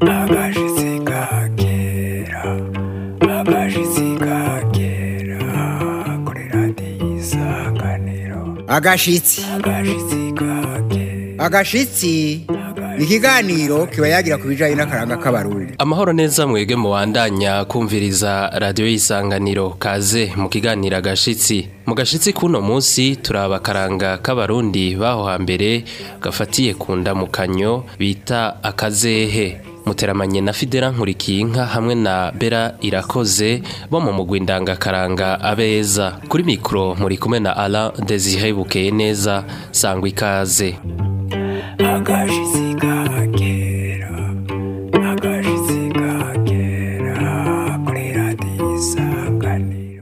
akajisika kera agashitsi agashitsika agashitsi ikiganiro kiba yagira ku bijyanye n'akaranga k'abarundi amahoro neza mwege muwandanya kumviriza radiyo y'isanganiro kaze mu kiganiro agashitsi mu gashitsi k'uno munsi turaba akaranga k'abarundi b'aho hambere gafatiye ku ndamukanyo bita akazehe muteramanye na fidela nkurikiye inka hamwe na bera irakoze bo mu mugwi ndangakaranga abeza kuri mikoro muri kumwe na ara desire bukeye neza sangwa ikaze amahoro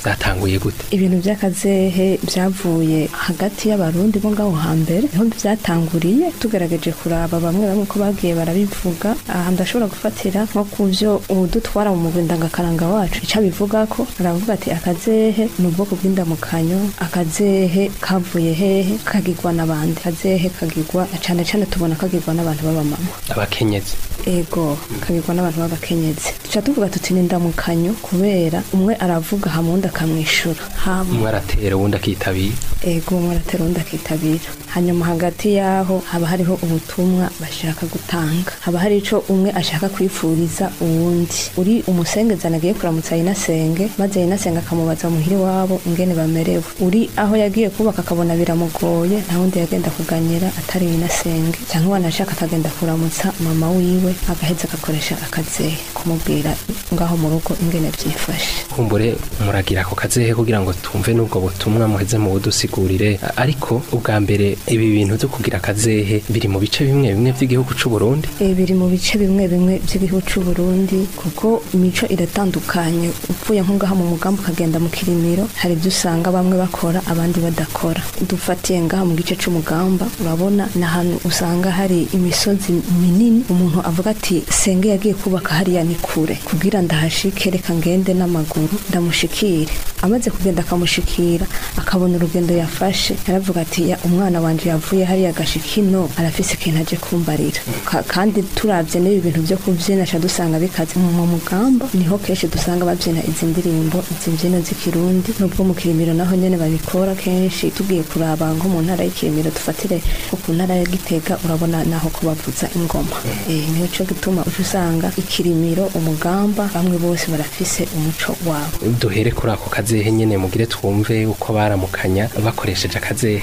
byatanguye gute ibintu by'akazehe byavuye hagati y'abarundi bo ngaho hambere niho byatanguriye tugerageje kure kuraba bamwe bamwe uko bagiye barabivuga aha ndashobora gufatira nko ku byo udutwara mu mubiri ndangakaranga wacu icyo abivuga ko aravuga ati akazehe ni ubwoko bw'indamukanyo akazehe kavuye hehe kagirwa n'abandi akazehe kagirwa cyane cyane tubona kagirwa n'abantu b'abamama abakenyezi ego mm. kagirwa n'abantu b'abakenyezi duca tuvuga tuti ni kubera umwe aravuga hama undi akamwishyura hamwe umwe aratera uwundi akitabira ego umwe aratera uwundi akitabira hanyuma hagati yaho haba hariho ubutumwa bashaka gutanga haba hari icyo umwe ashaka kwifuriza uwundi uri umusengezana agiye kuramutsa yinasenge maze yinasenge akamubaza muhiri wabo ingene bamerewe uri aho yagiye kubaka akabona biramugoye nta wundi yagenda kuganyira atari yinasenge cyangwa wanashaka akagenda kuramutsa mama wiwe agaheza agakoresha akazehe kumubwira ngaho mu rugo ingene byifashe kumbure muragira ako kazehe kugira ngo tumve n'ubwo butumwa muheze mu budusigurire ariko ubwa mbere ibi bintu byo kugira akazehe biri mu bice bimwe bimwe by'igihugu cy'u Burundi eh, biri mu bice bimwe bimwe by'igihugu cy'u Burundi kuko imico iratandukanye upfuye nk'ugaha mu mugambi ukagenda mu kirimiro hari ibyo usanga bamwe bakora abandi badakora dufatiye ngaha mu gice cy'umugamba urabona ni ahantu usanga hari imisozi minini umuntu avuga ati senge yagiye kubaka hariya ni kure kugira ndahashike reka ngende n'amaguru ndamushikire amaze kugenda akamushikira akabona urugendo yafashe aravuga ati umwana wanjye yavuye hariya gashikino arafise ikintu aje kumbarira kandi turabye n'ibi bintu byo kubyina ca dusanga bikaze mu mugamba niho kenshi dusanga babyina izi ndirimbo izi mbyino z'ikirundi nubwo mu kirimiro naho nyene babikora kenshi tugiye kuraba nko mu ntara y'ikirimiro dufatire ku ntara ya gitega urabona naho kubavuza ingoma eh, niho cyo gituma uca usanga ikirimiro umugamba bamwe bose barafise umuco wabo duhere kuri ako kazi akazehe nyine mugire twumve uko baramukanya bakoresheje akazehe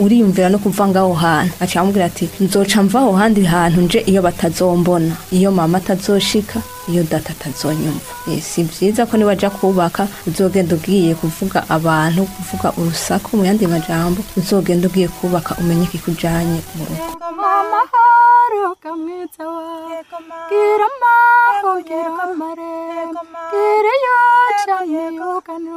uriyumvira no kuva ngaho hantu acamubwira ati nzoca mva aho handi hantu nje iyo batazombona iyo mama atazoshika iyo data atazonyumva eh, si byiza ko niba kubaka uzogenda ugiye kuvuga abantu kuvuga urusaku mu yandi majambo uzogenda ugiye kubaka umenye ikikujyanye mu rugo gira amahoro gira amarembo gira cyane kugano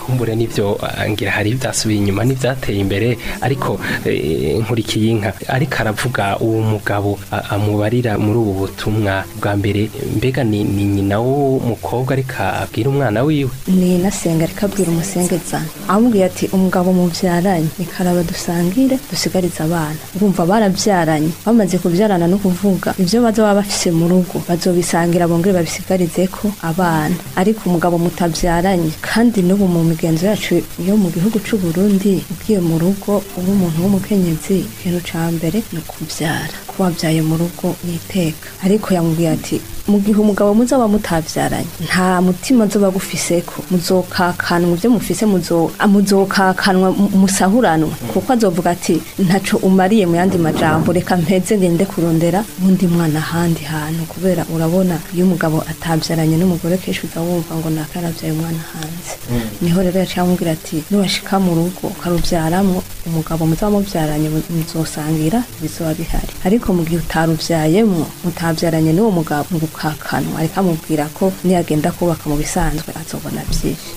kumbure n'ibyo ngira hari ibyasubiye inyuma n'ibyateye imbere ariko e, nkurikiye inka ariko aravuga uwo mugabo amubarira muri ubu butumwa bwa mbere mbere mbega ni ni nyina w'umukobwa ariko abwira umwana wiwe ni nasenga areka abwira umusengeza amubwiye ati umugabo mubyaranye nikaraba dusangire dusigarize abana bumva barabyaranye bamaze kubyarana no kuvuga ibyo baza baba bafise mu rugo bazobisangira bongere babisigarize ko abana ariko umugabo mutabyaranye kandi n'ubu mu migenzo yacu yo mu gihugu cy'u Burundi ugiye mu rugo uba umuntu w'umukenyezi ikintu cya mbere ni ukubyara wabyaye mu rugo n'iteka ariko yamubwiye ati mu gihe umugabo muzaba mutabyaranye nta mutima nzoba gufise ko muzokakanwa ibyo mufise muzokakanwa musahuranwa kuko azovuga ati ntaco umariye mu yandi majambo reka mpeze ngende kurondera undi mwana ahandi hantu kubera urabona iyo umugabo atabyaranye n'umugore kenshi uza wumva ngo nakarabyaye umwana hanze mm. niho rero yaciye amubwira ati nubashika mu rugo ukarubyaramo umugabo muzaba mubyaranye muzosangira bizoba bihari ariko mu gihe utarubyayemo mutabyaranye n'uwo mugabo guhakanwa ariko amubwira ko niyagenda kubaka mu bisanzwe azobona byinshi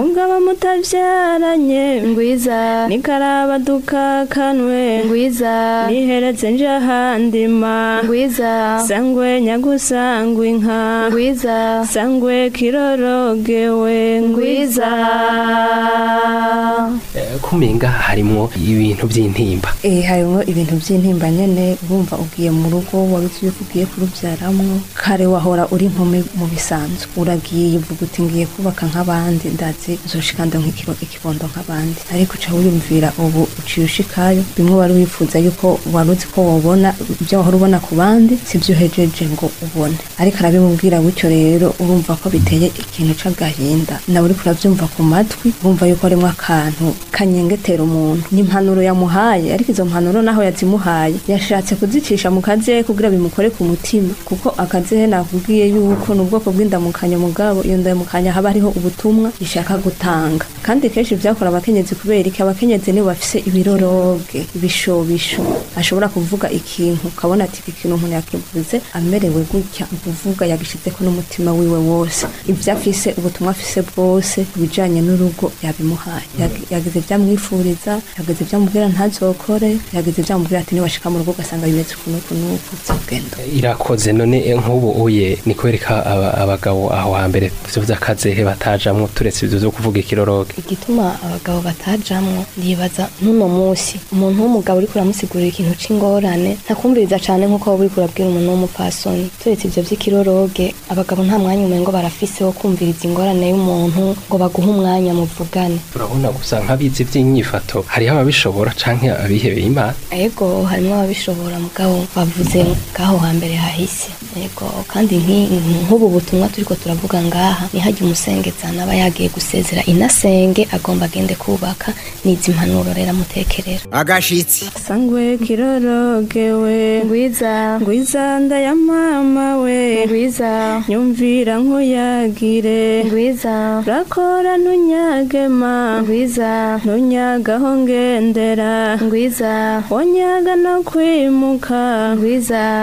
mugabo mutabyaranye ngwiza nikaraba dukakanwe ngwiza niheretse nje ahandi ma ngwiza sangwe nyagusangwe inka ngwiza sangwe kirorogewe ngwiza Eh, kuminga harimo ibintu by'intimba eh harimo ibintu by'intimba nyene wumva ugiye mu rugo wabizi yuko ugiye kurubyaramwo kare wahora uri nkome mu bisanzwe uragiye uvuga uti ngiye kubaka nk'abandi ndazi nzoshika ndonk'ikiro ikibondo nk'abandi ariko uca wiyumvira ubu uciye ushikayo bimwe wari wifuza yuko wari uzi ko wabona ibyo wahora ubona ku bandi sivyo uhejeje ngo ubone ariko arabimubwira gutyo rero urumva ko biteye ikintu c'agahinda nawe uriko uravyumva ku matwi bumva yuko harimo akantu kanyengetera umuntu ni impanuro yamuhaye ariko izo mpanuro naho yazimuhaye yashatse kuzicisha mu kazehe kugira bimukore ku mutima kuko akazehe nakubwiye yuko ni ubwoko bw'indamukanyo mugabo iyo ndamukanya haba hariho ubutumwa ishaka gutanga kandi kenshi byakora abakenyezi kubera iki abakenyezi nibo bafise ibiroroge ibishobisho ashobora kuvuga ikintu ukabona ati iki kintu umuntu yakivuze amerewe gutya ukuvuga yagishyizeko n'umutima wiwe wose ibyo afise ubutumwa afise bwose kubijanye ibijyanye n'urugo yabimuhaye yagize ibyamwifuriza yagize ibyamubwira ntazokore yagize ibyamubwira ati niwashika mu rugo ugasanga bimenetse ukuntu ukuntu ukuntu ugenda irakoze none nk'ubu uye ni kwereka abagabo aho hambere tuvuze akazehe batajamwo turetse ibyo byo kuvuga ikiroroge igituma abagabo batajamwo ndibaza n'uno munsi umuntu w'umugabo uri kuramusigurira ikintu c'ingorane ntakumviriza cyane nk'uko waba uri kurabwira umuntu w'umupfasoni turetse ibyo by'ikiroroge abagabo nta mwanya ngo barafise wo kumviriza ingorane y'umuntu ngo baguhe nk'umwanya muvugane urabona gusa nk'abizi by'inyifato hariho ababishobora cyangwa abihebeye imana yego harimo ababishobora mugabo bavuze ngaho hambere hahise yego kandi nk'ubu butumwa turi ko turavuga ngaha ntihajye umusengeza n'aba yagiye gusezera inasenge agomba agende kubaka n'izi mpanuro rero amutekerera agashitsi sangwe kirorogewe ngwiza ngwiza ndaya mama we ngwiza nyumvira nkuyagire ngwiza urakora ntunyagema ngwiza ntunyagaho ngendera ngwiza wonyaga no kwimuka ngwiza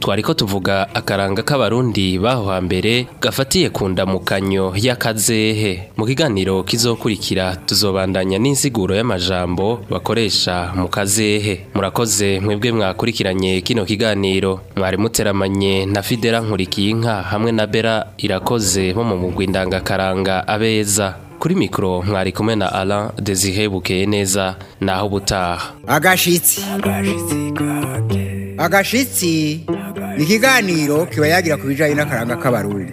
twari tuvuga akaranga k'abarundi b'aho hambere gafatiye ku ndamukanyo y'akazehe mu kiganiro kizokurikira tuzobandanya n'insiguro y'amajambo bakoresha mu kazehe murakoze mwebwe mwakurikiranye kino kiganiro mwari muteramanye na fidela nkurikiyinka hamwe na bera irakoze bo mu mugwi ndangakaranga abeza kuri mikoro mwari kumwe na Alain Desire Bukeye neza naho butaha agashitsi agashitsi kake Agashitsi ni ikiganiro kiba yagira ku bijyanye n'akaranga k'abarundi